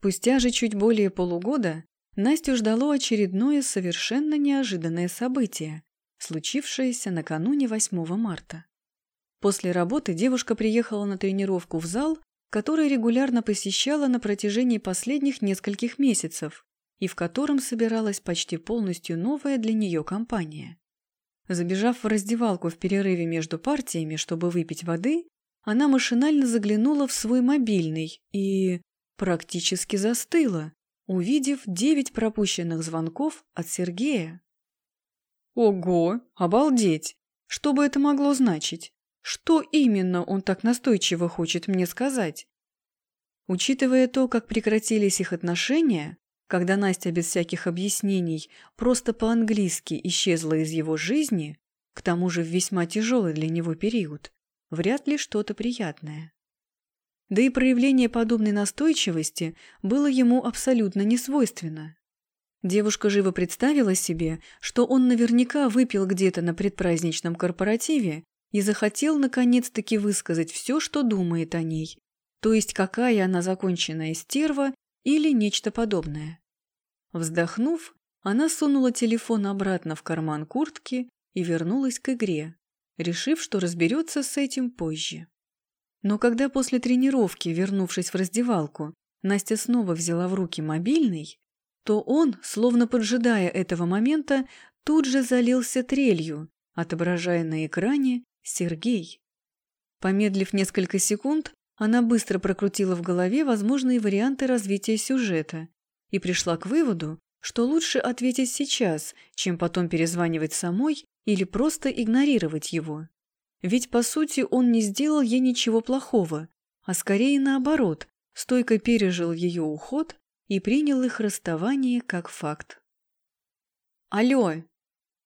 Спустя же чуть более полугода Настю ждало очередное совершенно неожиданное событие, случившееся накануне 8 марта. После работы девушка приехала на тренировку в зал, который регулярно посещала на протяжении последних нескольких месяцев и в котором собиралась почти полностью новая для нее компания. Забежав в раздевалку в перерыве между партиями, чтобы выпить воды, она машинально заглянула в свой мобильный и практически застыла, увидев девять пропущенных звонков от Сергея. Ого, обалдеть! Что бы это могло значить? Что именно он так настойчиво хочет мне сказать? Учитывая то, как прекратились их отношения, когда Настя без всяких объяснений просто по-английски исчезла из его жизни, к тому же в весьма тяжелый для него период, вряд ли что-то приятное. Да и проявление подобной настойчивости было ему абсолютно несвойственно. Девушка живо представила себе, что он наверняка выпил где-то на предпраздничном корпоративе и захотел наконец-таки высказать все, что думает о ней, то есть какая она законченная стерва или нечто подобное. Вздохнув, она сунула телефон обратно в карман куртки и вернулась к игре, решив, что разберется с этим позже. Но когда после тренировки, вернувшись в раздевалку, Настя снова взяла в руки мобильный, то он, словно поджидая этого момента, тут же залился трелью, отображая на экране Сергей. Помедлив несколько секунд, она быстро прокрутила в голове возможные варианты развития сюжета и пришла к выводу, что лучше ответить сейчас, чем потом перезванивать самой или просто игнорировать его. Ведь, по сути, он не сделал ей ничего плохого, а скорее наоборот, стойко пережил ее уход и принял их расставание как факт. «Алло!»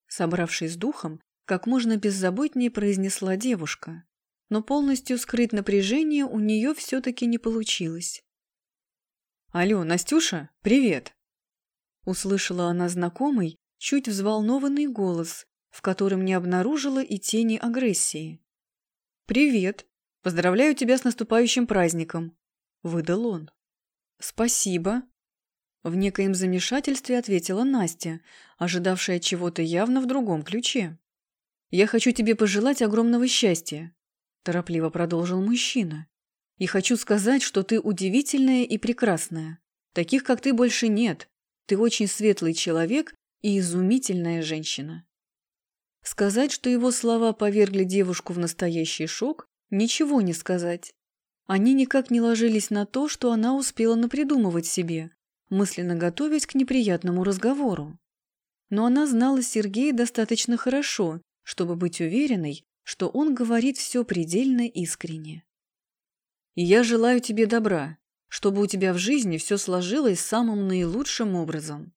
Собравшись с духом, как можно беззаботнее произнесла девушка, но полностью скрыть напряжение у нее все-таки не получилось. «Алло, Настюша, привет!» Услышала она знакомый, чуть взволнованный голос, в котором не обнаружила и тени агрессии. «Привет! Поздравляю тебя с наступающим праздником!» – выдал он. «Спасибо!» В некоем замешательстве ответила Настя, ожидавшая чего-то явно в другом ключе. «Я хочу тебе пожелать огромного счастья», – торопливо продолжил мужчина. «И хочу сказать, что ты удивительная и прекрасная. Таких, как ты, больше нет. Ты очень светлый человек и изумительная женщина». Сказать, что его слова повергли девушку в настоящий шок, ничего не сказать. Они никак не ложились на то, что она успела напридумывать себе, мысленно готовясь к неприятному разговору. Но она знала Сергея достаточно хорошо, чтобы быть уверенной, что он говорит все предельно искренне. «И я желаю тебе добра, чтобы у тебя в жизни все сложилось самым наилучшим образом».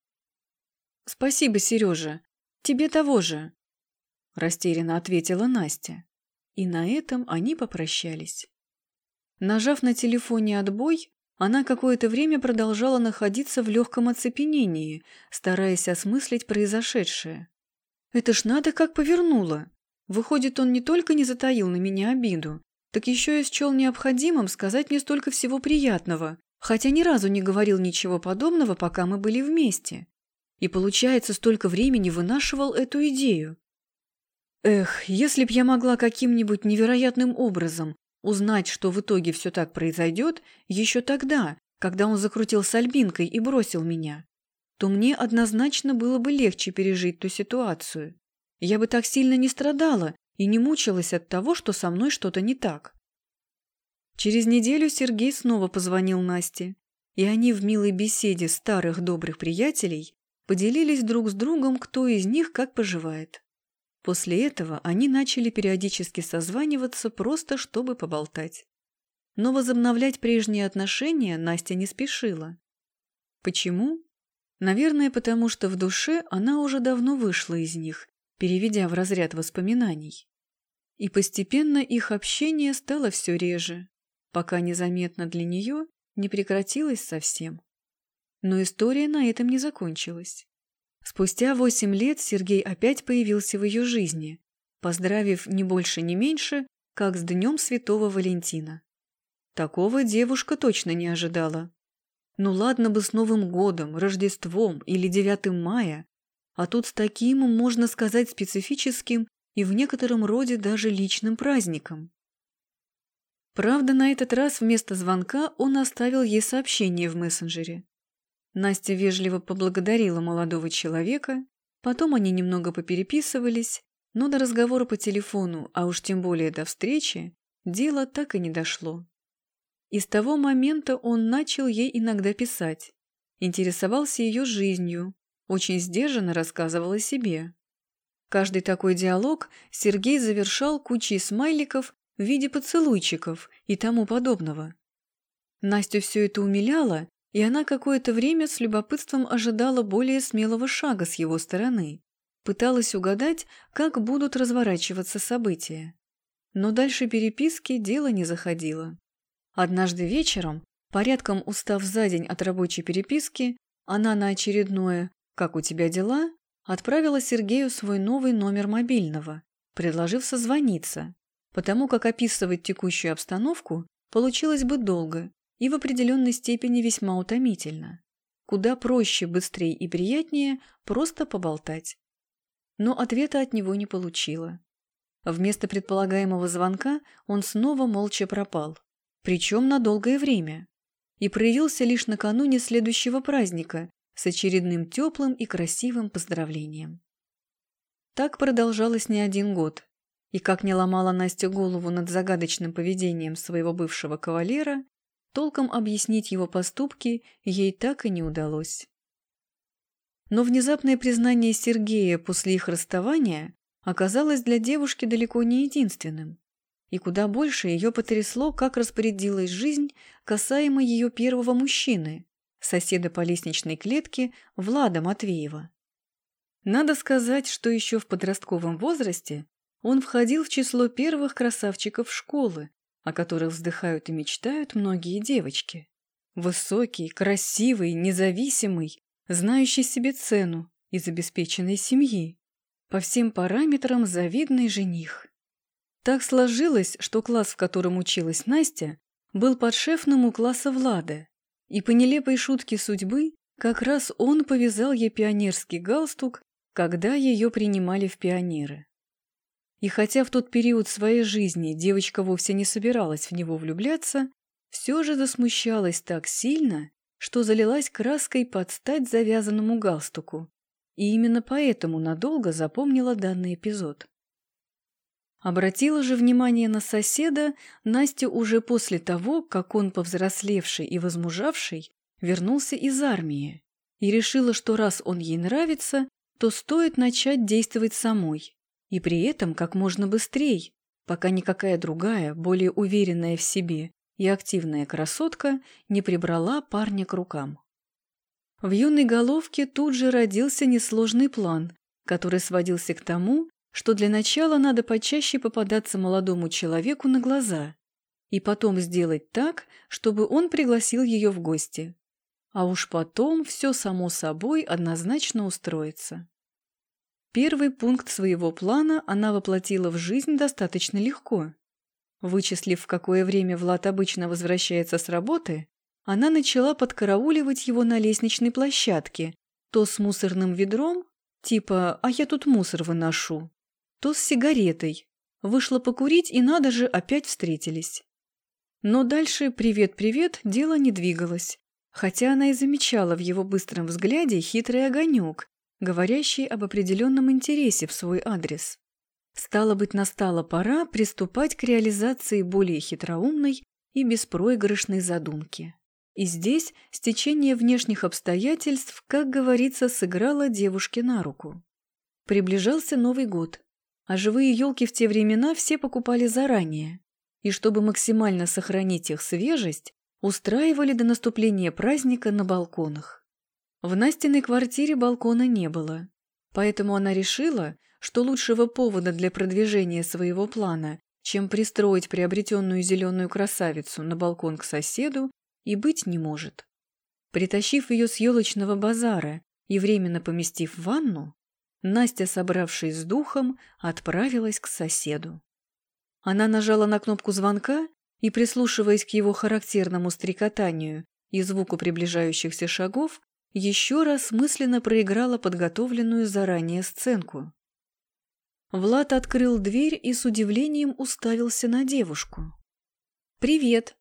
«Спасибо, Сережа. Тебе того же», – растерянно ответила Настя. И на этом они попрощались. Нажав на телефоне «Отбой», она какое-то время продолжала находиться в легком оцепенении, стараясь осмыслить произошедшее. «Это ж надо как повернуло! Выходит, он не только не затаил на меня обиду, так еще и счел необходимым сказать мне столько всего приятного, хотя ни разу не говорил ничего подобного, пока мы были вместе. И, получается, столько времени вынашивал эту идею. Эх, если б я могла каким-нибудь невероятным образом Узнать, что в итоге все так произойдет, еще тогда, когда он закрутил с Альбинкой и бросил меня, то мне однозначно было бы легче пережить ту ситуацию. Я бы так сильно не страдала и не мучилась от того, что со мной что-то не так. Через неделю Сергей снова позвонил Насте, и они в милой беседе старых добрых приятелей поделились друг с другом, кто из них как поживает. После этого они начали периодически созваниваться просто, чтобы поболтать. Но возобновлять прежние отношения Настя не спешила. Почему? Наверное, потому что в душе она уже давно вышла из них, переведя в разряд воспоминаний. И постепенно их общение стало все реже, пока незаметно для нее не прекратилось совсем. Но история на этом не закончилась. Спустя восемь лет Сергей опять появился в ее жизни, поздравив не больше, не меньше, как с Днем Святого Валентина. Такого девушка точно не ожидала. Ну ладно бы с Новым годом, Рождеством или 9 мая, а тут с таким, можно сказать, специфическим и в некотором роде даже личным праздником. Правда, на этот раз вместо звонка он оставил ей сообщение в мессенджере. Настя вежливо поблагодарила молодого человека, потом они немного попереписывались, но до разговора по телефону, а уж тем более до встречи, дело так и не дошло. И с того момента он начал ей иногда писать. Интересовался ее жизнью, очень сдержанно рассказывал о себе. Каждый такой диалог Сергей завершал кучей смайликов в виде поцелуйчиков и тому подобного. Настю все это умиляло, и она какое-то время с любопытством ожидала более смелого шага с его стороны. Пыталась угадать, как будут разворачиваться события. Но дальше переписки дело не заходило. Однажды вечером, порядком устав за день от рабочей переписки, она на очередное «Как у тебя дела?» отправила Сергею свой новый номер мобильного, предложив созвониться, потому как описывать текущую обстановку получилось бы долго и в определенной степени весьма утомительно. Куда проще, быстрее и приятнее просто поболтать. Но ответа от него не получила. Вместо предполагаемого звонка он снова молча пропал причем на долгое время, и проявился лишь накануне следующего праздника с очередным теплым и красивым поздравлением. Так продолжалось не один год, и как не ломала Настя голову над загадочным поведением своего бывшего кавалера, толком объяснить его поступки ей так и не удалось. Но внезапное признание Сергея после их расставания оказалось для девушки далеко не единственным. И куда больше ее потрясло, как распорядилась жизнь касаемо ее первого мужчины, соседа по лестничной клетке Влада Матвеева. Надо сказать, что еще в подростковом возрасте он входил в число первых красавчиков школы, о которых вздыхают и мечтают многие девочки. Высокий, красивый, независимый, знающий себе цену из обеспеченной семьи. По всем параметрам завидный жених. Так сложилось, что класс, в котором училась Настя, был подшефным у класса Влада, и по нелепой шутке судьбы как раз он повязал ей пионерский галстук, когда ее принимали в пионеры. И хотя в тот период своей жизни девочка вовсе не собиралась в него влюбляться, все же засмущалась так сильно, что залилась краской под стать завязанному галстуку, и именно поэтому надолго запомнила данный эпизод. Обратила же внимание на соседа Настя уже после того, как он, повзрослевший и возмужавший, вернулся из армии и решила, что раз он ей нравится, то стоит начать действовать самой, и при этом как можно быстрее, пока никакая другая, более уверенная в себе и активная красотка не прибрала парня к рукам. В юной головке тут же родился несложный план, который сводился к тому, что для начала надо почаще попадаться молодому человеку на глаза и потом сделать так, чтобы он пригласил ее в гости. А уж потом все само собой однозначно устроится. Первый пункт своего плана она воплотила в жизнь достаточно легко. Вычислив, в какое время Влад обычно возвращается с работы, она начала подкарауливать его на лестничной площадке, то с мусорным ведром, типа «а я тут мусор выношу», то с сигаретой. Вышла покурить, и надо же, опять встретились. Но дальше «привет-привет» дело не двигалось, хотя она и замечала в его быстром взгляде хитрый огонек, говорящий об определенном интересе в свой адрес. Стало быть, настала пора приступать к реализации более хитроумной и беспроигрышной задумки. И здесь стечение внешних обстоятельств, как говорится, сыграло девушке на руку. Приближался Новый год, а живые елки в те времена все покупали заранее. И чтобы максимально сохранить их свежесть, устраивали до наступления праздника на балконах. В Настиной квартире балкона не было, поэтому она решила, что лучшего повода для продвижения своего плана, чем пристроить приобретенную зеленую красавицу на балкон к соседу, и быть не может. Притащив ее с елочного базара и временно поместив в ванну, Настя, собравшись с духом, отправилась к соседу. Она нажала на кнопку звонка и, прислушиваясь к его характерному стрекотанию и звуку приближающихся шагов еще раз мысленно проиграла подготовленную заранее сценку. Влад открыл дверь и с удивлением уставился на девушку. «Привет!»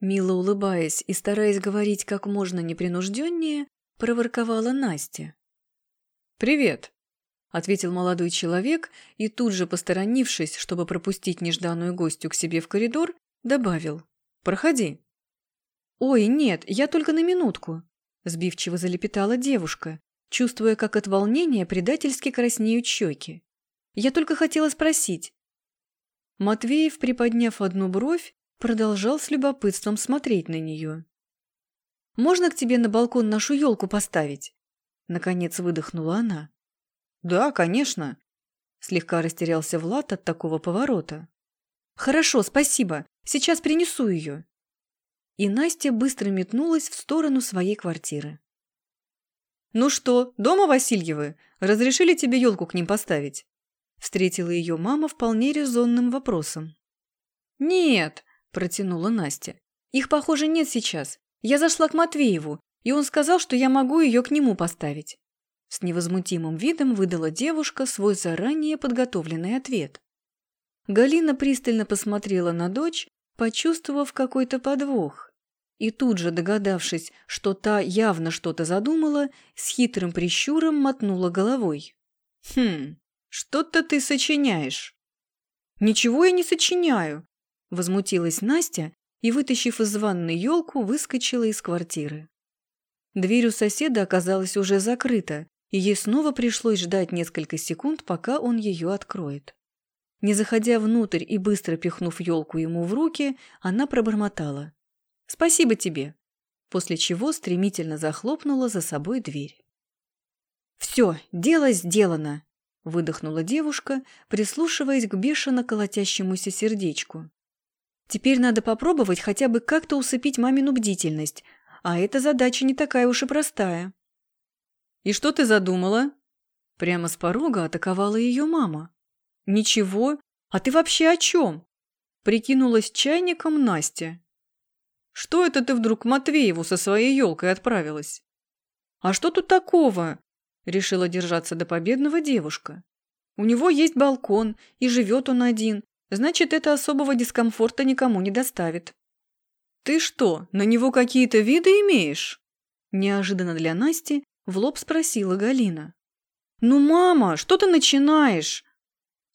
Мило улыбаясь и стараясь говорить как можно непринужденнее, проворковала Настя. «Привет!» — ответил молодой человек и тут же, посторонившись, чтобы пропустить нежданную гостью к себе в коридор, добавил. «Проходи». «Ой, нет, я только на минутку», — сбивчиво залепетала девушка, чувствуя, как от волнения предательски краснеют щеки. «Я только хотела спросить». Матвеев, приподняв одну бровь, продолжал с любопытством смотреть на нее. «Можно к тебе на балкон нашу елку поставить?» Наконец выдохнула она. «Да, конечно», – слегка растерялся Влад от такого поворота. «Хорошо, спасибо. Сейчас принесу ее». И Настя быстро метнулась в сторону своей квартиры. «Ну что, дома Васильевы? Разрешили тебе елку к ним поставить?» Встретила ее мама вполне резонным вопросом. «Нет», – протянула Настя. «Их, похоже, нет сейчас. Я зашла к Матвееву, и он сказал, что я могу ее к нему поставить. С невозмутимым видом выдала девушка свой заранее подготовленный ответ. Галина пристально посмотрела на дочь, почувствовав какой-то подвох. И тут же, догадавшись, что та явно что-то задумала, с хитрым прищуром мотнула головой. «Хм, что-то ты сочиняешь». «Ничего я не сочиняю», – возмутилась Настя и, вытащив из ванной елку, выскочила из квартиры. Дверь у соседа оказалась уже закрыта, и ей снова пришлось ждать несколько секунд, пока он ее откроет. Не заходя внутрь и быстро пихнув елку ему в руки, она пробормотала. «Спасибо тебе!» После чего стремительно захлопнула за собой дверь. «Все, дело сделано!» – выдохнула девушка, прислушиваясь к бешено колотящемуся сердечку. «Теперь надо попробовать хотя бы как-то усыпить мамину бдительность, а эта задача не такая уж и простая. «И что ты задумала?» Прямо с порога атаковала ее мама. «Ничего. А ты вообще о чем?» Прикинулась чайником Настя. «Что это ты вдруг к Матвееву со своей елкой отправилась?» «А что тут такого?» Решила держаться до победного девушка. «У него есть балкон, и живет он один. Значит, это особого дискомфорта никому не доставит». «Ты что, на него какие-то виды имеешь?» Неожиданно для Насти в лоб спросила Галина. «Ну, мама, что ты начинаешь?»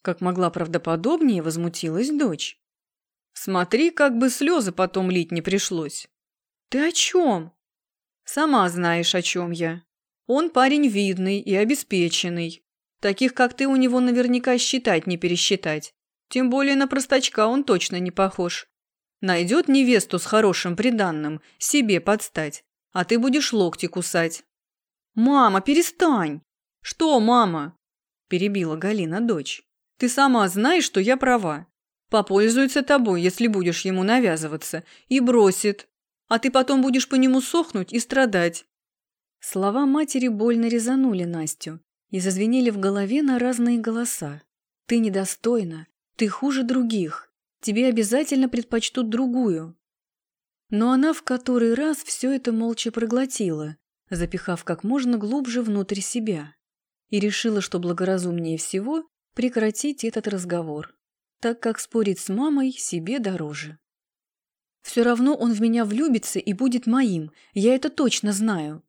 Как могла правдоподобнее, возмутилась дочь. «Смотри, как бы слезы потом лить не пришлось». «Ты о чем?» «Сама знаешь, о чем я. Он парень видный и обеспеченный. Таких, как ты, у него наверняка считать не пересчитать. Тем более на простачка он точно не похож. Найдет невесту с хорошим приданным, себе подстать, а ты будешь локти кусать. «Мама, перестань!» «Что, мама?» – перебила Галина дочь. «Ты сама знаешь, что я права. Попользуется тобой, если будешь ему навязываться, и бросит. А ты потом будешь по нему сохнуть и страдать». Слова матери больно резанули Настю и зазвенели в голове на разные голоса. «Ты недостойна, ты хуже других, тебе обязательно предпочтут другую. Но она в который раз все это молча проглотила, запихав как можно глубже внутрь себя, и решила, что благоразумнее всего прекратить этот разговор, так как спорить с мамой себе дороже. «Все равно он в меня влюбится и будет моим, я это точно знаю»,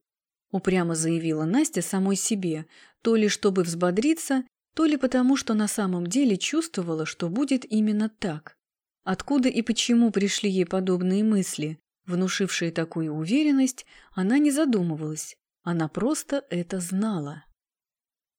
упрямо заявила Настя самой себе, то ли чтобы взбодриться, то ли потому, что на самом деле чувствовала, что будет именно так. Откуда и почему пришли ей подобные мысли, внушившие такую уверенность, она не задумывалась, она просто это знала.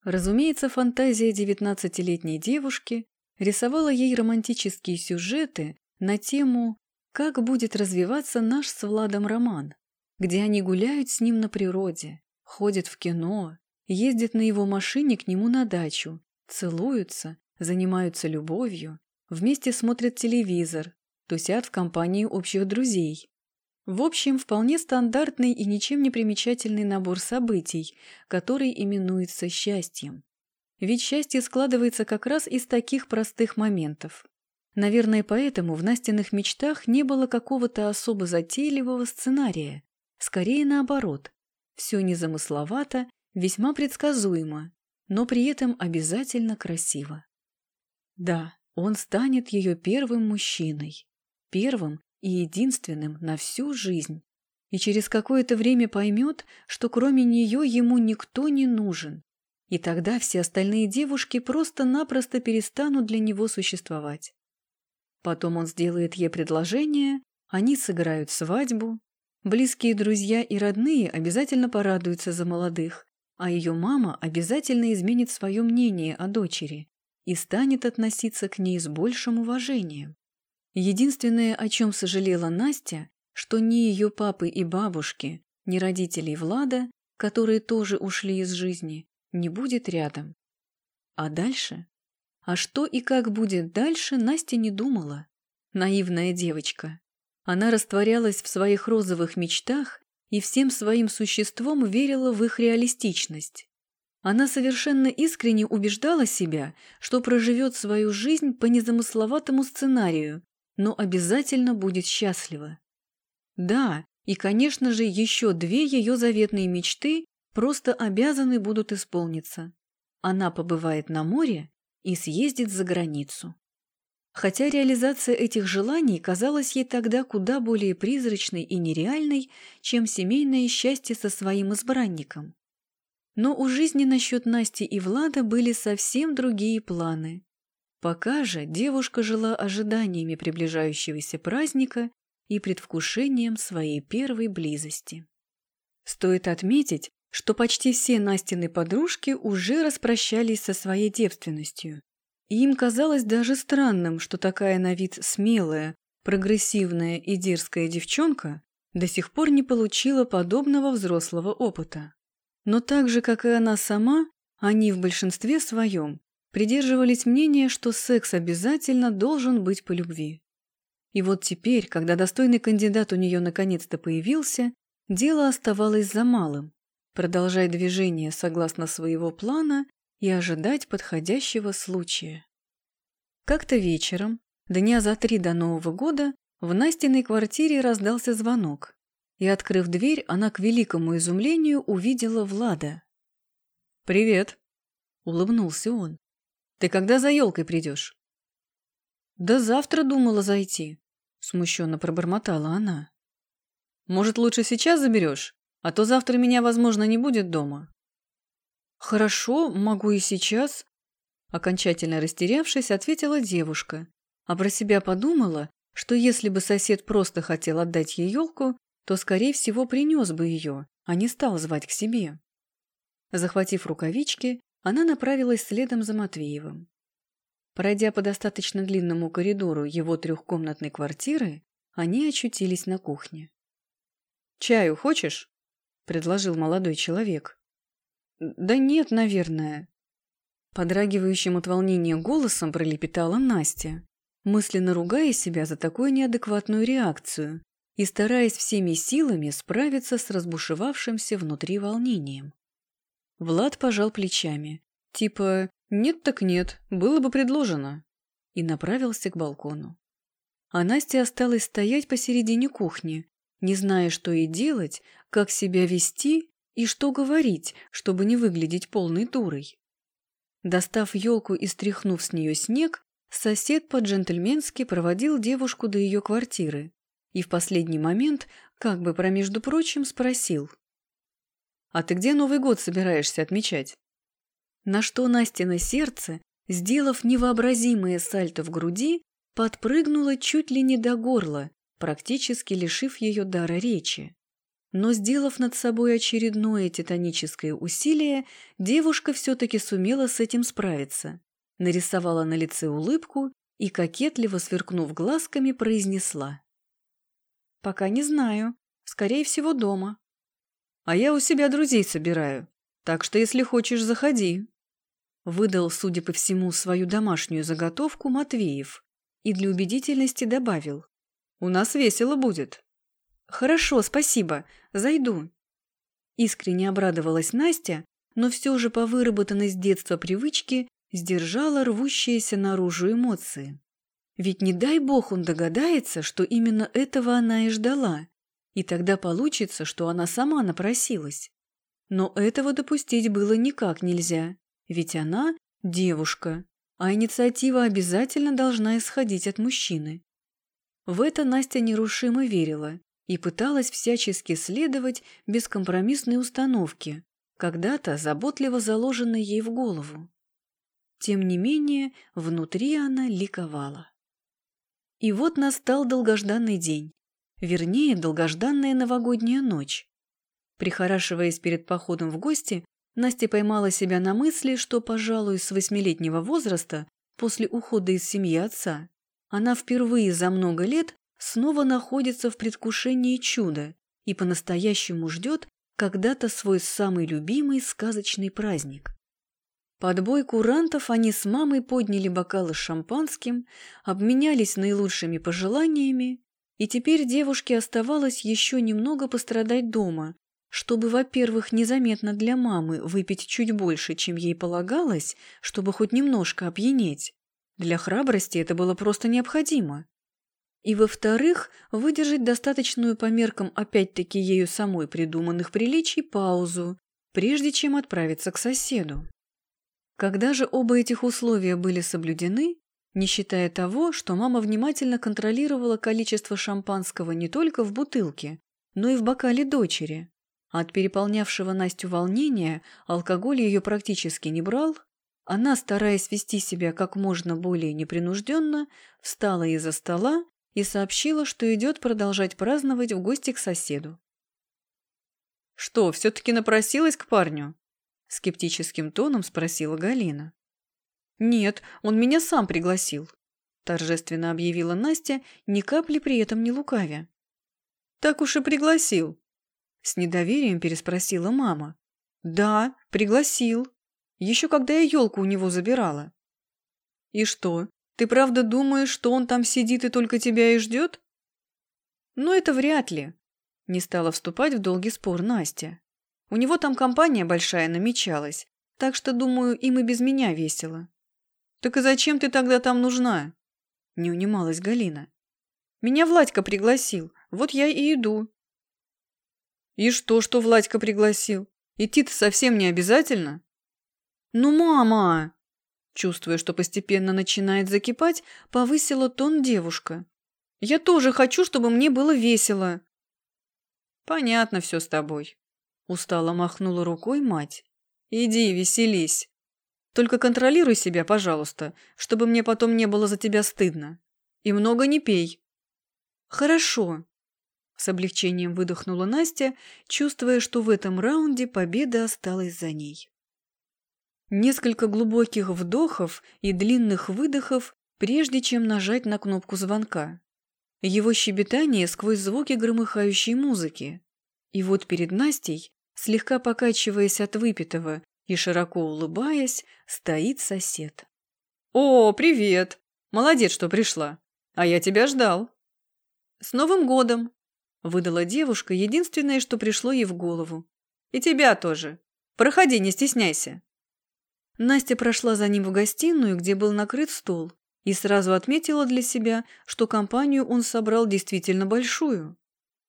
Разумеется, фантазия девятнадцатилетней девушки рисовала ей романтические сюжеты на тему «Как будет развиваться наш с Владом роман», где они гуляют с ним на природе, ходят в кино, ездят на его машине к нему на дачу, целуются, занимаются любовью, Вместе смотрят телевизор, тусят в компании общих друзей. В общем, вполне стандартный и ничем не примечательный набор событий, который именуется счастьем. Ведь счастье складывается как раз из таких простых моментов. Наверное, поэтому в Настиных мечтах не было какого-то особо затейливого сценария. Скорее наоборот. Все незамысловато, весьма предсказуемо, но при этом обязательно красиво. Да, он станет ее первым мужчиной. Первым и единственным на всю жизнь. И через какое-то время поймет, что кроме нее ему никто не нужен. И тогда все остальные девушки просто-напросто перестанут для него существовать. Потом он сделает ей предложение, они сыграют свадьбу. Близкие друзья и родные обязательно порадуются за молодых, а ее мама обязательно изменит свое мнение о дочери и станет относиться к ней с большим уважением. Единственное, о чем сожалела Настя, что ни ее папы и бабушки, ни родителей Влада, которые тоже ушли из жизни, не будет рядом. А дальше? А что и как будет дальше, Настя не думала. Наивная девочка. Она растворялась в своих розовых мечтах и всем своим существом верила в их реалистичность. Она совершенно искренне убеждала себя, что проживет свою жизнь по незамысловатому сценарию, но обязательно будет счастлива. Да, и, конечно же, еще две ее заветные мечты просто обязаны будут исполниться. Она побывает на море и съездит за границу. Хотя реализация этих желаний казалась ей тогда куда более призрачной и нереальной, чем семейное счастье со своим избранником. Но у жизни насчет Насти и Влада были совсем другие планы. Пока же девушка жила ожиданиями приближающегося праздника и предвкушением своей первой близости. Стоит отметить, что почти все Настины подружки уже распрощались со своей девственностью. И им казалось даже странным, что такая на вид смелая, прогрессивная и дерзкая девчонка до сих пор не получила подобного взрослого опыта. Но так же, как и она сама, они в большинстве своем придерживались мнения, что секс обязательно должен быть по любви. И вот теперь, когда достойный кандидат у нее наконец-то появился, дело оставалось за малым продолжать движение согласно своего плана и ожидать подходящего случая. Как-то вечером, дня за три до Нового года, в Настиной квартире раздался звонок, и, открыв дверь, она к великому изумлению увидела Влада. «Привет», — улыбнулся он. «Ты когда за елкой придешь?» «Да завтра думала зайти», — смущенно пробормотала она. «Может, лучше сейчас заберешь? А то завтра меня, возможно, не будет дома. Хорошо, могу и сейчас. Окончательно растерявшись, ответила девушка, а про себя подумала, что если бы сосед просто хотел отдать ей елку, то, скорее всего, принес бы ее, а не стал звать к себе. Захватив рукавички, она направилась следом за Матвеевым. Пройдя по достаточно длинному коридору его трехкомнатной квартиры, они очутились на кухне. «Чаю хочешь?» — предложил молодой человек. «Да нет, наверное». Подрагивающим от волнения голосом пролепетала Настя, мысленно ругая себя за такую неадекватную реакцию и стараясь всеми силами справиться с разбушевавшимся внутри волнением. Влад пожал плечами, типа «нет так нет, было бы предложено», и направился к балкону. А Настя осталась стоять посередине кухни, не зная, что и делать, как себя вести и что говорить, чтобы не выглядеть полной дурой. Достав елку и стряхнув с нее снег, сосед по-джентльменски проводил девушку до ее квартиры и в последний момент, как бы промежду прочим, спросил. «А ты где Новый год собираешься отмечать?» На что Настя сердце, сделав невообразимое сальто в груди, подпрыгнуло чуть ли не до горла практически лишив ее дара речи. Но, сделав над собой очередное титаническое усилие, девушка все-таки сумела с этим справиться. Нарисовала на лице улыбку и, кокетливо сверкнув глазками, произнесла. «Пока не знаю. Скорее всего, дома. А я у себя друзей собираю. Так что, если хочешь, заходи». Выдал, судя по всему, свою домашнюю заготовку Матвеев и для убедительности добавил. У нас весело будет». «Хорошо, спасибо. Зайду». Искренне обрадовалась Настя, но все же по выработанной с детства привычке сдержала рвущиеся наружу эмоции. Ведь не дай бог он догадается, что именно этого она и ждала, и тогда получится, что она сама напросилась. Но этого допустить было никак нельзя, ведь она – девушка, а инициатива обязательно должна исходить от мужчины. В это Настя нерушимо верила и пыталась всячески следовать бескомпромиссной установке, когда-то заботливо заложенной ей в голову. Тем не менее, внутри она ликовала. И вот настал долгожданный день, вернее, долгожданная новогодняя ночь. Прихорашиваясь перед походом в гости, Настя поймала себя на мысли, что, пожалуй, с восьмилетнего возраста, после ухода из семьи отца, она впервые за много лет снова находится в предвкушении чуда и по-настоящему ждет когда-то свой самый любимый сказочный праздник. Под бой курантов они с мамой подняли бокалы с шампанским, обменялись наилучшими пожеланиями, и теперь девушке оставалось еще немного пострадать дома, чтобы, во-первых, незаметно для мамы выпить чуть больше, чем ей полагалось, чтобы хоть немножко опьянеть. Для храбрости это было просто необходимо. И, во-вторых, выдержать достаточную по меркам опять-таки ею самой придуманных приличий паузу, прежде чем отправиться к соседу. Когда же оба этих условия были соблюдены, не считая того, что мама внимательно контролировала количество шампанского не только в бутылке, но и в бокале дочери, а от переполнявшего Настю волнения алкоголь ее практически не брал, она, стараясь вести себя как можно более непринужденно, встала из-за стола и сообщила, что идет продолжать праздновать в гости к соседу. «Что, все-таки напросилась к парню?» – скептическим тоном спросила Галина. «Нет, он меня сам пригласил», – торжественно объявила Настя, ни капли при этом не лукавя. «Так уж и пригласил», – с недоверием переспросила мама. «Да, пригласил. Еще когда я елку у него забирала». «И что, ты правда думаешь, что он там сидит и только тебя и ждет?» «Ну, это вряд ли», – не стала вступать в долгий спор Настя. У него там компания большая намечалась, так что, думаю, им и без меня весело. «Так и зачем ты тогда там нужна?» Не унималась Галина. «Меня Владька пригласил, вот я и иду». «И что, что Владька пригласил? Идти-то совсем не обязательно?» «Ну, мама!» Чувствуя, что постепенно начинает закипать, повысила тон девушка. «Я тоже хочу, чтобы мне было весело». «Понятно все с тобой», Устало махнула рукой мать. «Иди, веселись. Только контролируй себя, пожалуйста, чтобы мне потом не было за тебя стыдно. И много не пей». «Хорошо», – с облегчением выдохнула Настя, чувствуя, что в этом раунде победа осталась за ней. Несколько глубоких вдохов и длинных выдохов, прежде чем нажать на кнопку звонка. Его щебетание сквозь звуки громыхающей музыки. И вот перед Настей Слегка покачиваясь от выпитого и широко улыбаясь, стоит сосед. «О, привет! Молодец, что пришла. А я тебя ждал». «С Новым годом!» – выдала девушка единственное, что пришло ей в голову. «И тебя тоже. Проходи, не стесняйся». Настя прошла за ним в гостиную, где был накрыт стол, и сразу отметила для себя, что компанию он собрал действительно большую.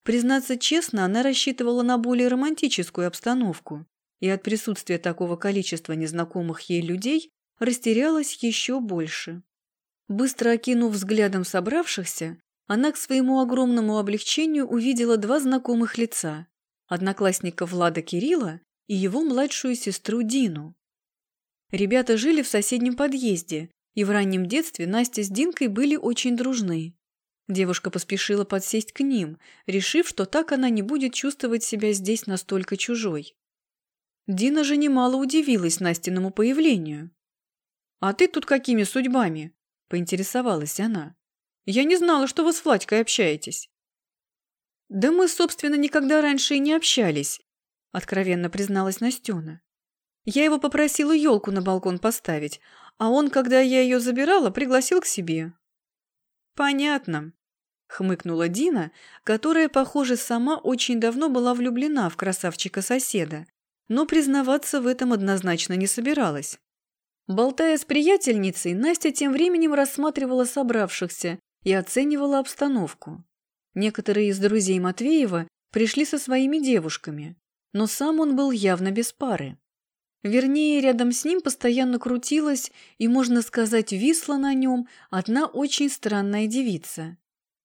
Признаться честно, она рассчитывала на более романтическую обстановку, и от присутствия такого количества незнакомых ей людей растерялась еще больше. Быстро окинув взглядом собравшихся, она к своему огромному облегчению увидела два знакомых лица – одноклассника Влада Кирилла и его младшую сестру Дину. Ребята жили в соседнем подъезде, и в раннем детстве Настя с Динкой были очень дружны. Девушка поспешила подсесть к ним, решив, что так она не будет чувствовать себя здесь настолько чужой. Дина же немало удивилась Настиному появлению. «А ты тут какими судьбами?» – поинтересовалась она. «Я не знала, что вы с Владькой общаетесь». «Да мы, собственно, никогда раньше и не общались», – откровенно призналась Настена. «Я его попросила елку на балкон поставить, а он, когда я ее забирала, пригласил к себе». «Понятно», – хмыкнула Дина, которая, похоже, сама очень давно была влюблена в красавчика-соседа, но признаваться в этом однозначно не собиралась. Болтая с приятельницей, Настя тем временем рассматривала собравшихся и оценивала обстановку. Некоторые из друзей Матвеева пришли со своими девушками, но сам он был явно без пары. Вернее, рядом с ним постоянно крутилась и, можно сказать, висла на нем одна очень странная девица.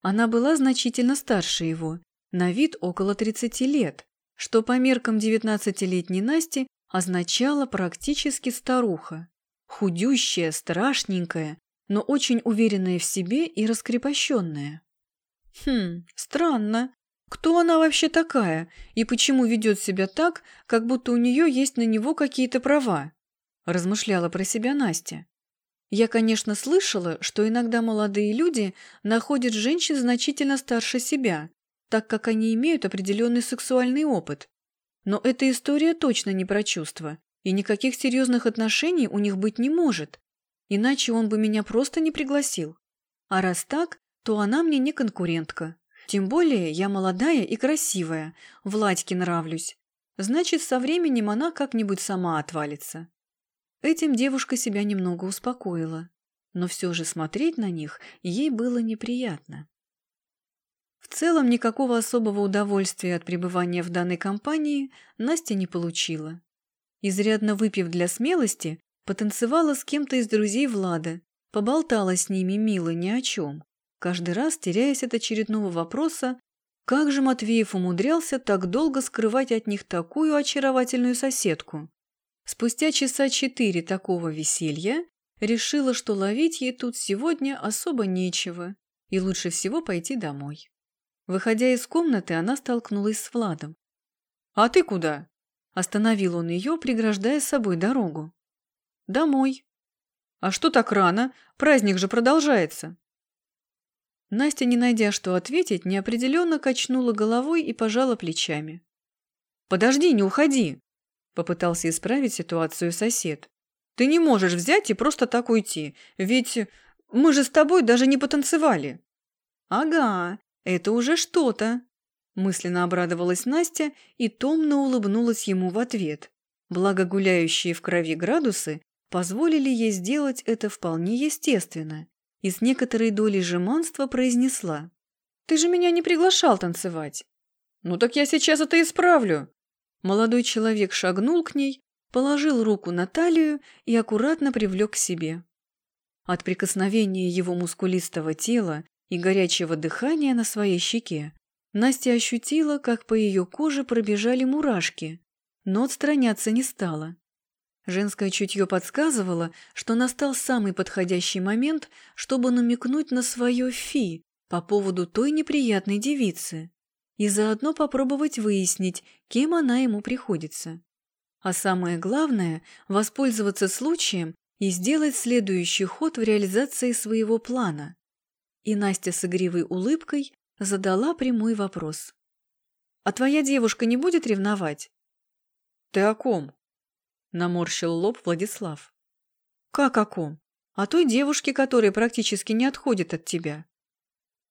Она была значительно старше его, на вид около 30 лет, что по меркам 19-летней Насти означало практически старуха. Худющая, страшненькая, но очень уверенная в себе и раскрепощенная. Хм, странно. Кто она вообще такая и почему ведет себя так, как будто у нее есть на него какие-то права? Размышляла про себя Настя. Я, конечно, слышала, что иногда молодые люди находят женщин значительно старше себя, так как они имеют определенный сексуальный опыт. Но эта история точно не про чувства, и никаких серьезных отношений у них быть не может, иначе он бы меня просто не пригласил. А раз так, то она мне не конкурентка. Тем более я молодая и красивая, Владьке нравлюсь. Значит, со временем она как-нибудь сама отвалится. Этим девушка себя немного успокоила, но все же смотреть на них ей было неприятно. В целом никакого особого удовольствия от пребывания в данной компании Настя не получила. Изрядно выпив для смелости, потанцевала с кем-то из друзей Влада, поболтала с ними мило ни о чем каждый раз теряясь от очередного вопроса, как же Матвеев умудрялся так долго скрывать от них такую очаровательную соседку. Спустя часа четыре такого веселья решила, что ловить ей тут сегодня особо нечего, и лучше всего пойти домой. Выходя из комнаты, она столкнулась с Владом. «А ты куда?» Остановил он ее, преграждая с собой дорогу. «Домой». «А что так рано? Праздник же продолжается». Настя, не найдя что ответить, неопределенно качнула головой и пожала плечами. «Подожди, не уходи!» – попытался исправить ситуацию сосед. «Ты не можешь взять и просто так уйти, ведь мы же с тобой даже не потанцевали». «Ага, это уже что-то!» – мысленно обрадовалась Настя и томно улыбнулась ему в ответ. Благо гуляющие в крови градусы позволили ей сделать это вполне естественно и с некоторой долей жеманства произнесла. «Ты же меня не приглашал танцевать». «Ну так я сейчас это исправлю». Молодой человек шагнул к ней, положил руку на талию и аккуратно привлек к себе. От прикосновения его мускулистого тела и горячего дыхания на своей щеке Настя ощутила, как по ее коже пробежали мурашки, но отстраняться не стала. Женское чутье подсказывало, что настал самый подходящий момент, чтобы намекнуть на свое фи по поводу той неприятной девицы и заодно попробовать выяснить, кем она ему приходится. А самое главное – воспользоваться случаем и сделать следующий ход в реализации своего плана. И Настя с игривой улыбкой задала прямой вопрос. «А твоя девушка не будет ревновать?» «Ты о ком?» Наморщил лоб Владислав. Как о ком? О той девушке, которая практически не отходит от тебя.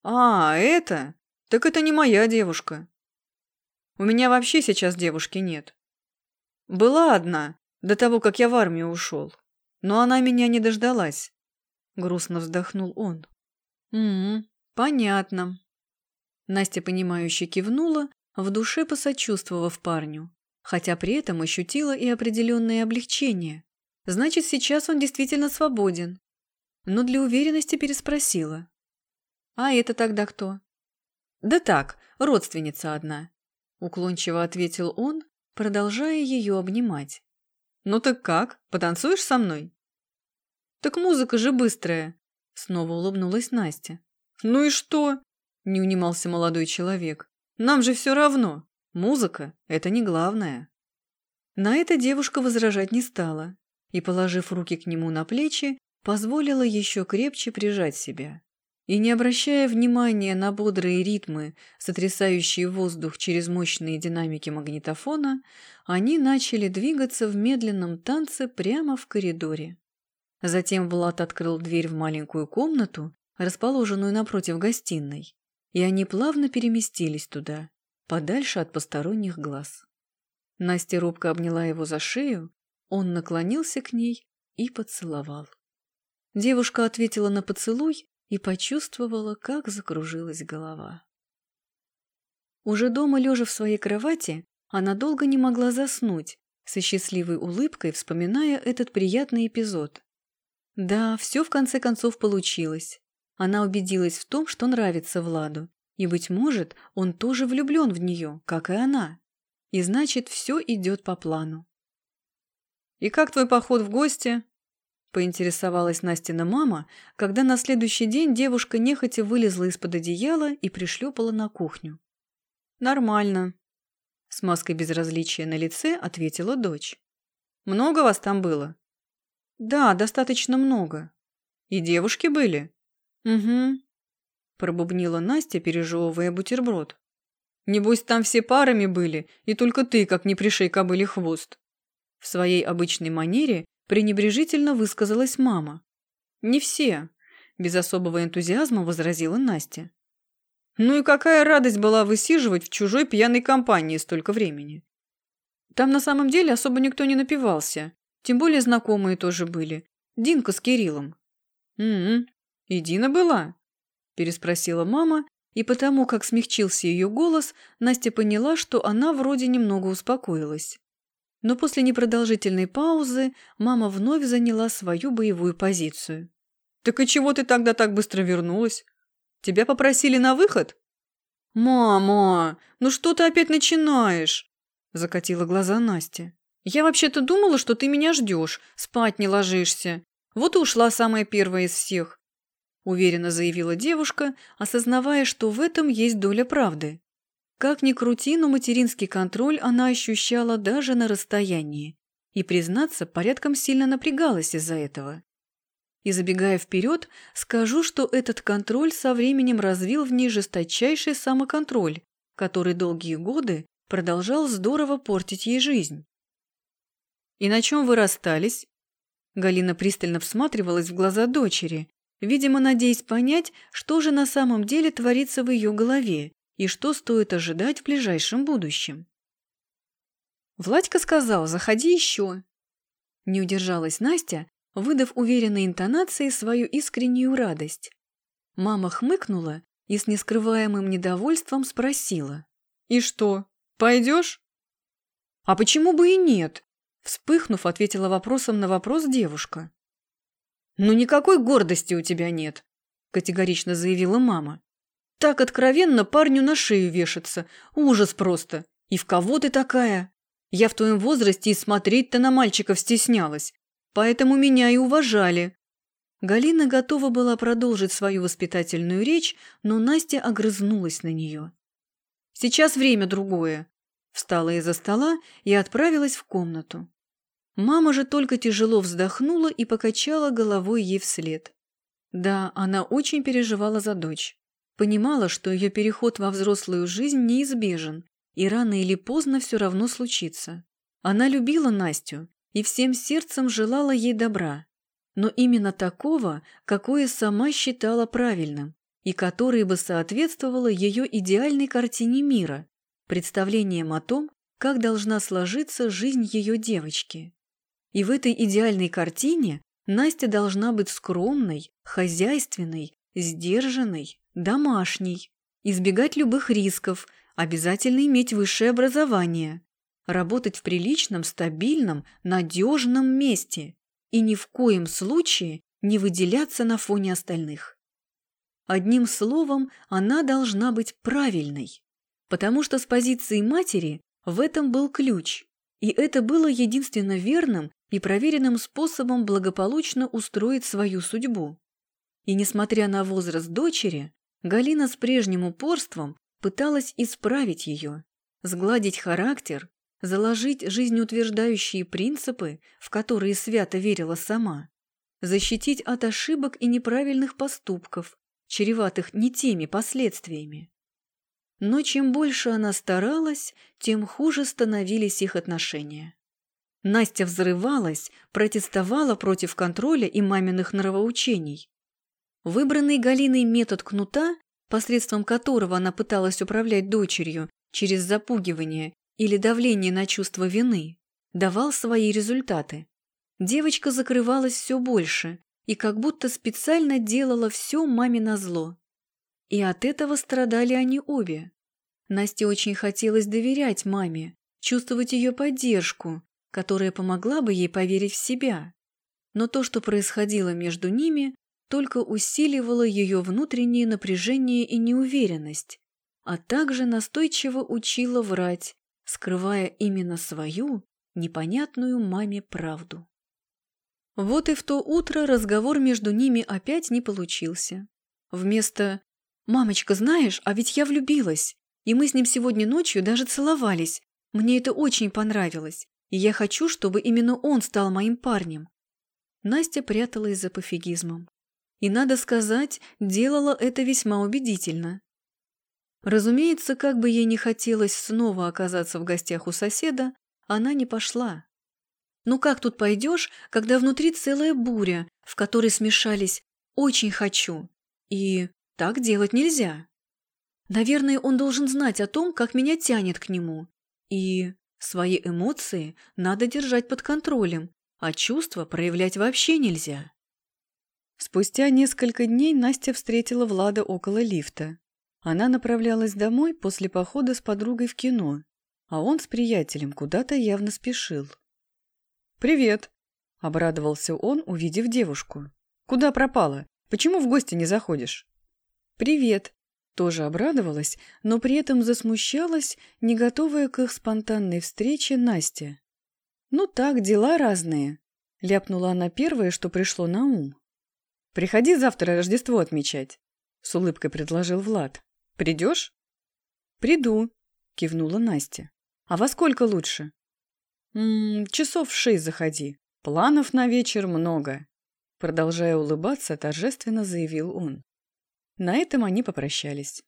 А, это? Так это не моя девушка. У меня вообще сейчас девушки нет. Была одна, до того, как я в армию ушел. Но она меня не дождалась. Грустно вздохнул он. «Угу, понятно». Настя, понимающе кивнула, в душе посочувствовав парню хотя при этом ощутила и определенное облегчение. Значит, сейчас он действительно свободен. Но для уверенности переспросила. «А это тогда кто?» «Да так, родственница одна», – уклончиво ответил он, продолжая ее обнимать. «Ну так как, потанцуешь со мной?» «Так музыка же быстрая», – снова улыбнулась Настя. «Ну и что?» – не унимался молодой человек. «Нам же все равно». Музыка – это не главное. На это девушка возражать не стала и, положив руки к нему на плечи, позволила еще крепче прижать себя. И не обращая внимания на бодрые ритмы, сотрясающие воздух через мощные динамики магнитофона, они начали двигаться в медленном танце прямо в коридоре. Затем Влад открыл дверь в маленькую комнату, расположенную напротив гостиной, и они плавно переместились туда подальше от посторонних глаз. Настя робко обняла его за шею, он наклонился к ней и поцеловал. Девушка ответила на поцелуй и почувствовала, как закружилась голова. Уже дома, лежа в своей кровати, она долго не могла заснуть, со счастливой улыбкой вспоминая этот приятный эпизод. Да, все в конце концов получилось. Она убедилась в том, что нравится Владу, и, быть может, он тоже влюблен в нее, как и она. И значит, все идет по плану. «И как твой поход в гости?» – поинтересовалась Настина мама, когда на следующий день девушка нехотя вылезла из-под одеяла и пришлепала на кухню. «Нормально», – с маской безразличия на лице ответила дочь. «Много вас там было?» «Да, достаточно много». «И девушки были?» «Угу», – пробубнила Настя, пережевывая бутерброд. «Небось, там все парами были, и только ты, как не пришей кобыли хвост». В своей обычной манере пренебрежительно высказалась мама. «Не все», – без особого энтузиазма возразила Настя. «Ну и какая радость была высиживать в чужой пьяной компании столько времени. Там на самом деле особо никто не напивался, тем более знакомые тоже были. Динка с Кириллом». «М-м, и Дина была?» – переспросила мама, и потому, как смягчился ее голос, Настя поняла, что она вроде немного успокоилась. Но после непродолжительной паузы мама вновь заняла свою боевую позицию. «Так и чего ты тогда так быстро вернулась? Тебя попросили на выход?» «Мама, ну что ты опять начинаешь?» Закатила глаза Настя. «Я вообще-то думала, что ты меня ждешь, спать не ложишься. Вот и ушла самая первая из всех», уверенно заявила девушка, осознавая, что в этом есть доля правды. Как ни крути, но материнский контроль она ощущала даже на расстоянии. И, признаться, порядком сильно напрягалась из-за этого. И забегая вперед, скажу, что этот контроль со временем развил в ней жесточайший самоконтроль, который долгие годы продолжал здорово портить ей жизнь. «И на чем вы расстались?» Галина пристально всматривалась в глаза дочери, видимо, надеясь понять, что же на самом деле творится в ее голове и что стоит ожидать в ближайшем будущем. Владька сказал, заходи еще. Не удержалась Настя, выдав уверенной интонацией свою искреннюю радость. Мама хмыкнула и с нескрываемым недовольством спросила. «И что, пойдешь?» «А почему бы и нет?» Вспыхнув, ответила вопросом на вопрос девушка. «Ну никакой гордости у тебя нет», категорично заявила мама. Так откровенно парню на шею вешаться. Ужас просто. И в кого ты такая? Я в твоем возрасте и смотреть-то на мальчиков стеснялась. Поэтому меня и уважали. Галина готова была продолжить свою воспитательную речь, но Настя огрызнулась на нее. «Сейчас время другое». Встала из-за стола и отправилась в комнату. Мама же только тяжело вздохнула и покачала головой ей вслед. Да, она очень переживала за дочь. Понимала, что ее переход во взрослую жизнь неизбежен, и рано или поздно все равно случится. Она любила Настю и всем сердцем желала ей добра, но именно такого, какое сама считала правильным, и которое бы соответствовало ее идеальной картине мира, представлением о том, как должна сложиться жизнь ее девочки. И в этой идеальной картине Настя должна быть скромной, хозяйственной, сдержанной, домашний, избегать любых рисков, обязательно иметь высшее образование, работать в приличном, стабильном, надежном месте. И ни в коем случае не выделяться на фоне остальных. Одним словом, она должна быть правильной, потому что с позиции матери в этом был ключ, и это было единственно верным и проверенным способом благополучно устроить свою судьбу. И несмотря на возраст дочери, Галина с прежним упорством пыталась исправить ее, сгладить характер, заложить жизнеутверждающие принципы, в которые свято верила сама, защитить от ошибок и неправильных поступков, чреватых не теми последствиями. Но чем больше она старалась, тем хуже становились их отношения. Настя взрывалась, протестовала против контроля и маминых нравоучений, Выбранный Галиной метод кнута, посредством которого она пыталась управлять дочерью через запугивание или давление на чувство вины, давал свои результаты. девочка закрывалась все больше и как будто специально делала все маме назло. И от этого страдали они обе. Насте очень хотелось доверять маме, чувствовать ее поддержку, которая помогла бы ей поверить в себя. Но то, что происходило между ними, только усиливало ее внутреннее напряжение и неуверенность, а также настойчиво учила врать, скрывая именно свою, непонятную маме правду. Вот и в то утро разговор между ними опять не получился. Вместо «Мамочка, знаешь, а ведь я влюбилась, и мы с ним сегодня ночью даже целовались. Мне это очень понравилось, и я хочу, чтобы именно он стал моим парнем». Настя пряталась за пофигизмом. И, надо сказать, делала это весьма убедительно. Разумеется, как бы ей не хотелось снова оказаться в гостях у соседа, она не пошла. Ну как тут пойдешь, когда внутри целая буря, в которой смешались «очень хочу» и «так делать нельзя». Наверное, он должен знать о том, как меня тянет к нему. И свои эмоции надо держать под контролем, а чувства проявлять вообще нельзя. Спустя несколько дней Настя встретила Влада около лифта. Она направлялась домой после похода с подругой в кино, а он с приятелем куда-то явно спешил. «Привет!» – обрадовался он, увидев девушку. «Куда пропала? Почему в гости не заходишь?» «Привет!» – тоже обрадовалась, но при этом засмущалась, не готовая к их спонтанной встрече Настя. «Ну так, дела разные», – ляпнула она первое, что пришло на ум. «Приходи завтра Рождество отмечать», – с улыбкой предложил Влад. «Придешь?» «Приду», – кивнула Настя. «А во сколько лучше?» «М -м, «Часов в шесть заходи. Планов на вечер много», – продолжая улыбаться, торжественно заявил он. На этом они попрощались.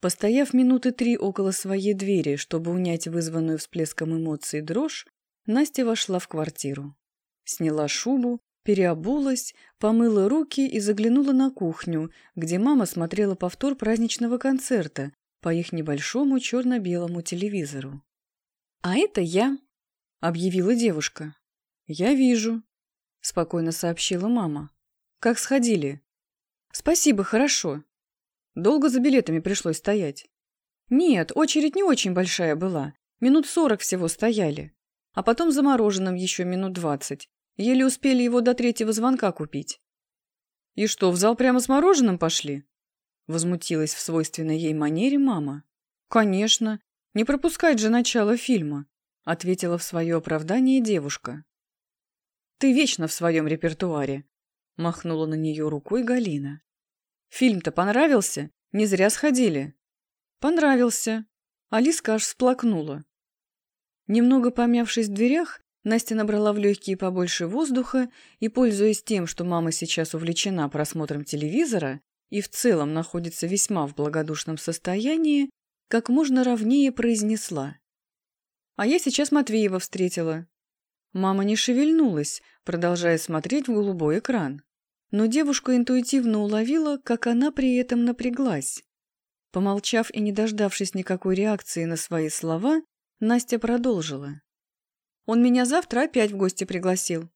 Постояв минуты три около своей двери, чтобы унять вызванную всплеском эмоций дрожь, Настя вошла в квартиру. Сняла шубу, переобулась, помыла руки и заглянула на кухню, где мама смотрела повтор праздничного концерта по их небольшому черно-белому телевизору. «А это я», — объявила девушка. «Я вижу», — спокойно сообщила мама. «Как сходили?» «Спасибо, хорошо. Долго за билетами пришлось стоять?» «Нет, очередь не очень большая была. Минут сорок всего стояли. А потом за мороженым еще минут двадцать. Еле успели его до третьего звонка купить. «И что, в зал прямо с мороженым пошли?» Возмутилась в свойственной ей манере мама. «Конечно. Не пропускать же начало фильма», ответила в свое оправдание девушка. «Ты вечно в своем репертуаре», махнула на нее рукой Галина. «Фильм-то понравился? Не зря сходили». «Понравился». Алиска аж всплакнула. Немного помявшись в дверях, Настя набрала в легкие побольше воздуха и, пользуясь тем, что мама сейчас увлечена просмотром телевизора и в целом находится весьма в благодушном состоянии, как можно ровнее произнесла. «А я сейчас Матвеева встретила». Мама не шевельнулась, продолжая смотреть в голубой экран. Но девушка интуитивно уловила, как она при этом напряглась. Помолчав и не дождавшись никакой реакции на свои слова, Настя продолжила. Он меня завтра опять в гости пригласил.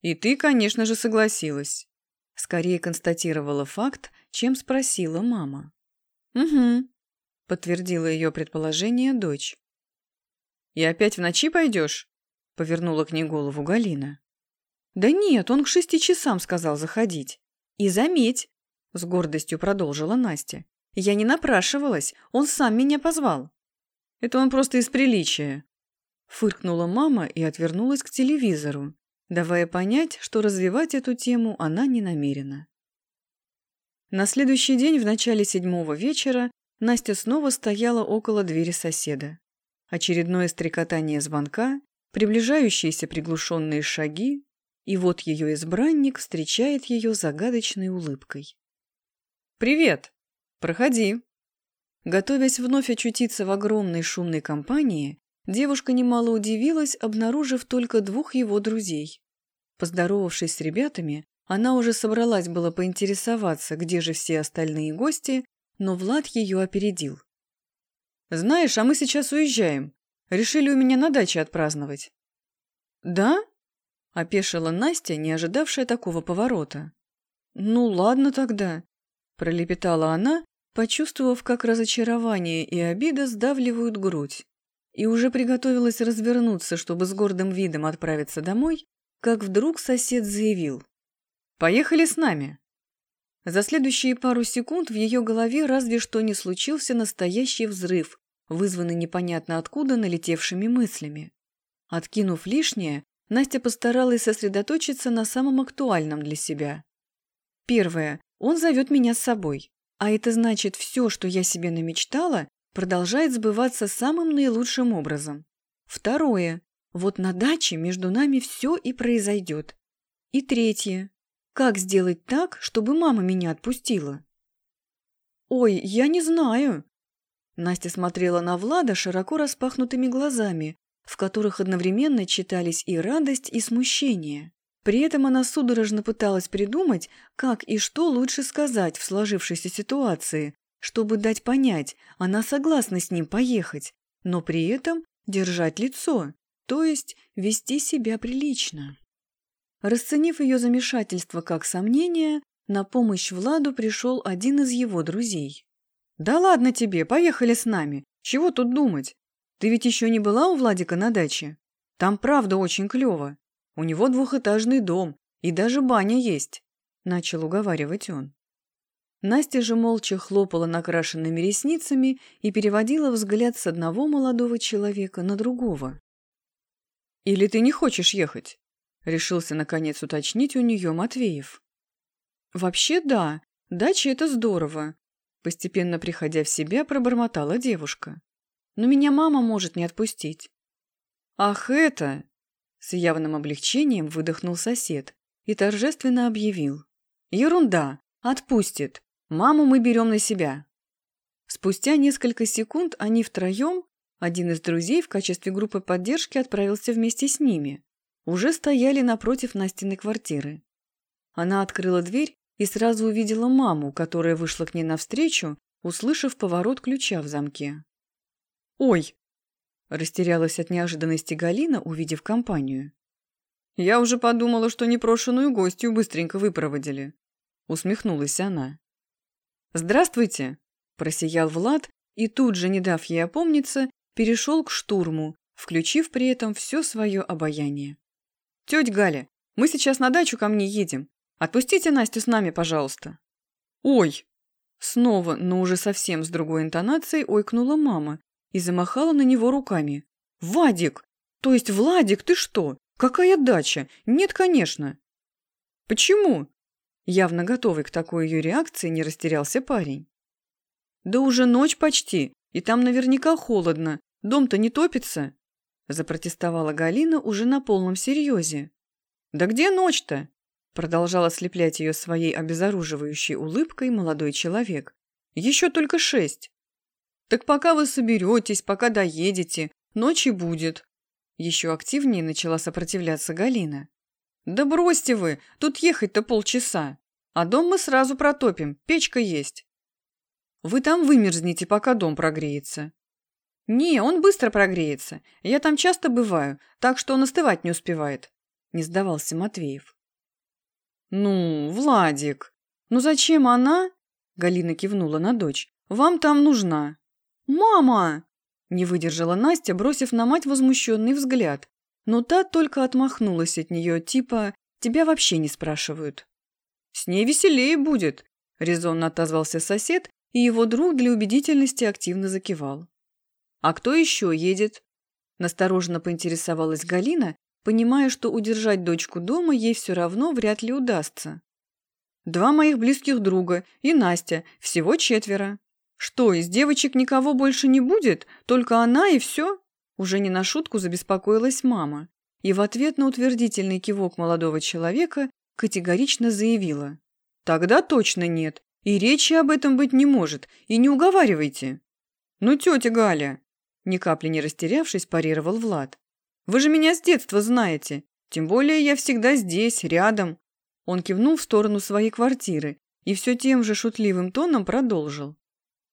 И ты, конечно же, согласилась. Скорее констатировала факт, чем спросила мама. Угу, подтвердила ее предположение дочь. И опять в ночи пойдешь? Повернула к ней голову Галина. Да нет, он к шести часам сказал заходить. И заметь, с гордостью продолжила Настя. Я не напрашивалась, он сам меня позвал. Это он просто из приличия, Фыркнула мама и отвернулась к телевизору, давая понять, что развивать эту тему она не намерена. На следующий день в начале седьмого вечера Настя снова стояла около двери соседа. Очередное стрекотание звонка, приближающиеся приглушенные шаги, и вот ее избранник встречает ее загадочной улыбкой. «Привет! Проходи!» Готовясь вновь очутиться в огромной шумной компании, Девушка немало удивилась, обнаружив только двух его друзей. Поздоровавшись с ребятами, она уже собралась было поинтересоваться, где же все остальные гости, но Влад ее опередил. «Знаешь, а мы сейчас уезжаем. Решили у меня на даче отпраздновать». «Да?» – опешила Настя, не ожидавшая такого поворота. «Ну ладно тогда», – пролепетала она, почувствовав, как разочарование и обида сдавливают грудь. И уже приготовилась развернуться, чтобы с гордым видом отправиться домой, как вдруг сосед заявил. «Поехали с нами». За следующие пару секунд в ее голове разве что не случился настоящий взрыв, вызванный непонятно откуда налетевшими мыслями. Откинув лишнее, Настя постаралась сосредоточиться на самом актуальном для себя. Первое. Он зовет меня с собой. А это значит, все, что я себе намечтала, продолжает сбываться самым наилучшим образом. Второе. Вот на даче между нами все и произойдет. И третье. Как сделать так, чтобы мама меня отпустила? «Ой, я не знаю». Настя смотрела на Влада широко распахнутыми глазами, в которых одновременно читались и радость, и смущение. При этом она судорожно пыталась придумать, как и что лучше сказать в сложившейся ситуации, чтобы дать понять, она согласна с ним поехать, но при этом держать лицо, то есть вести себя прилично. Расценив ее замешательство как сомнение, на помощь Владу пришел один из его друзей. «Да ладно тебе, поехали с нами. Чего тут думать? Ты ведь еще не была у Владика на даче? Там правда очень клево. У него двухэтажный дом, и даже баня есть», – начал уговаривать он. Настя же молча хлопала накрашенными ресницами и переводила взгляд с одного молодого человека на другого. «Или ты не хочешь ехать?» – решился наконец уточнить у нее Матвеев. «Вообще да, дача – это здорово», – постепенно приходя в себя, пробормотала девушка. «Но меня мама может не отпустить». «Ах, это!» – с явным облегчением выдохнул сосед и торжественно объявил. «Ерунда! Отпустит! Маму мы берем на себя!» Спустя несколько секунд они втроем, один из друзей в качестве группы поддержки отправился вместе с ними, уже стояли напротив Настиной квартиры. Она открыла дверь и сразу увидела маму, которая вышла к ней навстречу, услышав поворот ключа в замке. «Ой!» – растерялась от неожиданности Галина, увидев компанию. «Я уже подумала, что непрошенную гостью быстренько выпроводили», – усмехнулась она. «Здравствуйте!» – просиял Влад и тут же, не дав ей опомниться, перешел к штурму, включив при этом все свое обаяние. «Тетя Галя, мы сейчас на дачу ко мне едем. Отпустите Настю с нами, пожалуйста». «Ой!» Снова, но уже совсем с другой интонацией, ойкнула мама и замахала на него руками. «Вадик! То есть, Владик, ты что? Какая дача? Нет, конечно!» «Почему?» Явно готовый к такой ее реакции не растерялся парень. «Да уже ночь почти, и там наверняка холодно. Дом-то не топится!» запротестовала Галина уже на полном серьезе. «Да где ночь-то?» продолжал ослеплять ее своей обезоруживающей улыбкой молодой человек. «Еще только шесть». «Так пока вы соберетесь, пока доедете, ночи будет». Еще активнее начала сопротивляться Галина. «Да бросьте вы, тут ехать-то полчаса. А дом мы сразу протопим, печка есть». «Вы там вымерзнете, пока дом прогреется», «Не, он быстро прогреется. Я там часто бываю, так что он остывать не успевает», – не сдавался Матвеев. «Ну, Владик, ну зачем она?» – Галина кивнула на дочь. «Вам там нужна». «Мама!» – не выдержала Настя, бросив на мать возмущенный взгляд. Но та только отмахнулась от нее, типа «тебя вообще не спрашивают». «С ней веселее будет», – резонно отозвался сосед, и его друг для убедительности активно закивал. «А кто еще едет?» Настороженно поинтересовалась Галина, понимая, что удержать дочку дома ей все равно вряд ли удастся. «Два моих близких друга и Настя, всего четверо. Что, из девочек никого больше не будет? Только она и все?» Уже не на шутку забеспокоилась мама и в ответ на утвердительный кивок молодого человека категорично заявила. «Тогда точно нет, и речи об этом быть не может, и не уговаривайте». «Ну, тетя Галя!» Ни капли не растерявшись, парировал Влад. «Вы же меня с детства знаете. Тем более я всегда здесь, рядом». Он кивнул в сторону своей квартиры и все тем же шутливым тоном продолжил.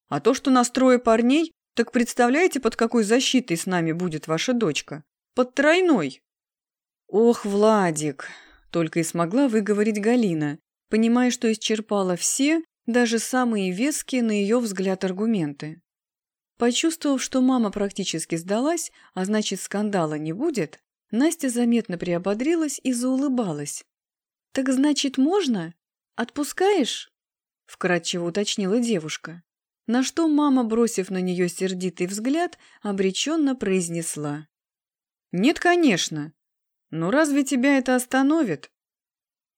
«А то, что настрое парней, так представляете, под какой защитой с нами будет ваша дочка? Под тройной!» «Ох, Владик!» – только и смогла выговорить Галина, понимая, что исчерпала все, даже самые веские, на ее взгляд, аргументы. Почувствовав, что мама практически сдалась, а значит, скандала не будет, Настя заметно приободрилась и заулыбалась. «Так значит, можно? Отпускаешь?» – вкратчиво уточнила девушка. На что мама, бросив на нее сердитый взгляд, обреченно произнесла. «Нет, конечно. Но разве тебя это остановит?»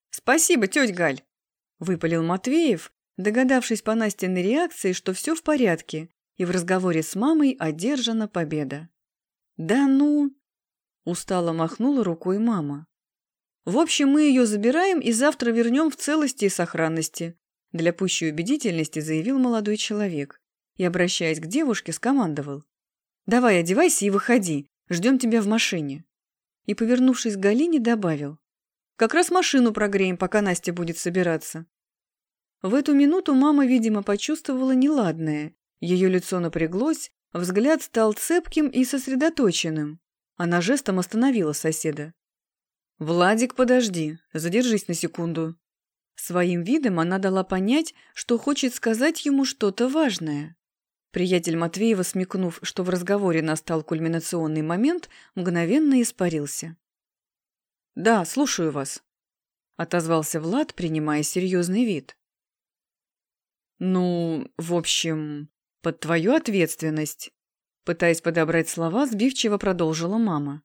«Спасибо, тетя Галь!» – выпалил Матвеев, догадавшись по Настиной реакции, что все в порядке, и в разговоре с мамой одержана победа. «Да ну!» – устало махнула рукой мама. «В общем, мы ее забираем и завтра вернем в целости и сохранности», – для пущей убедительности заявил молодой человек и, обращаясь к девушке, скомандовал. «Давай одевайся и выходи, ждем тебя в машине». И, повернувшись к Галине, добавил. «Как раз машину прогреем, пока Настя будет собираться». В эту минуту мама, видимо, почувствовала неладное. Ее лицо напряглось, взгляд стал цепким и сосредоточенным. Она жестом остановила соседа. «Владик, подожди, задержись на секунду». Своим видом она дала понять, что хочет сказать ему что-то важное. Приятель Матвеева, смекнув, что в разговоре настал кульминационный момент, мгновенно испарился. «Да, слушаю вас», — отозвался Влад, принимая серьезный вид. «Ну, в общем, под твою ответственность», — пытаясь подобрать слова, сбивчиво продолжила мама.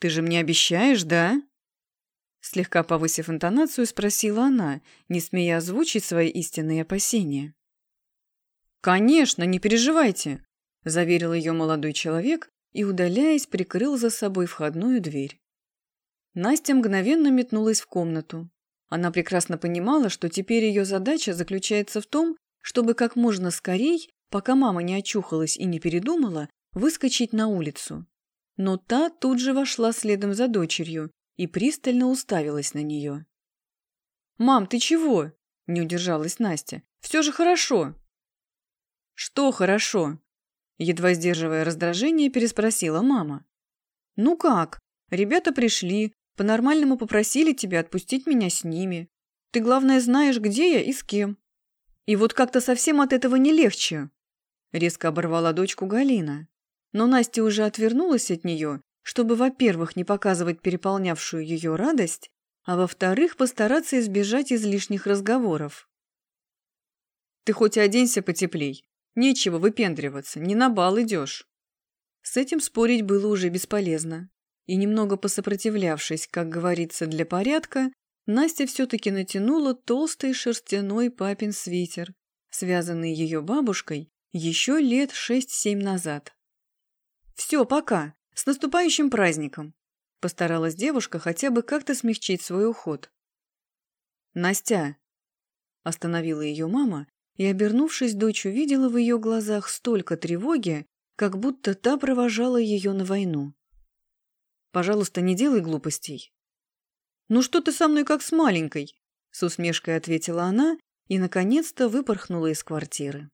«Ты же мне обещаешь, да?» Слегка повысив интонацию, спросила она, не смея озвучить свои истинные опасения. «Конечно, не переживайте», – заверил ее молодой человек и, удаляясь, прикрыл за собой входную дверь. Настя мгновенно метнулась в комнату. Она прекрасно понимала, что теперь ее задача заключается в том, чтобы как можно скорей, пока мама не очухалась и не передумала, выскочить на улицу. Но та тут же вошла следом за дочерью и пристально уставилась на нее. «Мам, ты чего?» – не удержалась Настя. «Все же хорошо!» «Что хорошо?» Едва сдерживая раздражение, переспросила мама. «Ну как? Ребята пришли, по-нормальному попросили тебя отпустить меня с ними. Ты, главное, знаешь, где я и с кем. И вот как-то совсем от этого не легче». Резко оборвала дочку Галина. Но Настя уже отвернулась от нее, чтобы, во-первых, не показывать переполнявшую ее радость, а во-вторых, постараться избежать излишних разговоров. «Ты хоть оденься потеплей, Нечего выпендриваться, не на бал идешь. С этим спорить было уже бесполезно. И немного посопротивлявшись, как говорится, для порядка, Настя все-таки натянула толстый шерстяной папин свитер, связанный ее бабушкой еще лет шесть-семь назад. «Все, пока. С наступающим праздником!» Постаралась девушка хотя бы как-то смягчить свой уход. «Настя!» Остановила ее мама и, обернувшись, дочь увидела в ее глазах столько тревоги, как будто та провожала ее на войну. «Пожалуйста, не делай глупостей». «Ну что ты со мной как с маленькой?» – с усмешкой ответила она и, наконец-то, выпорхнула из квартиры.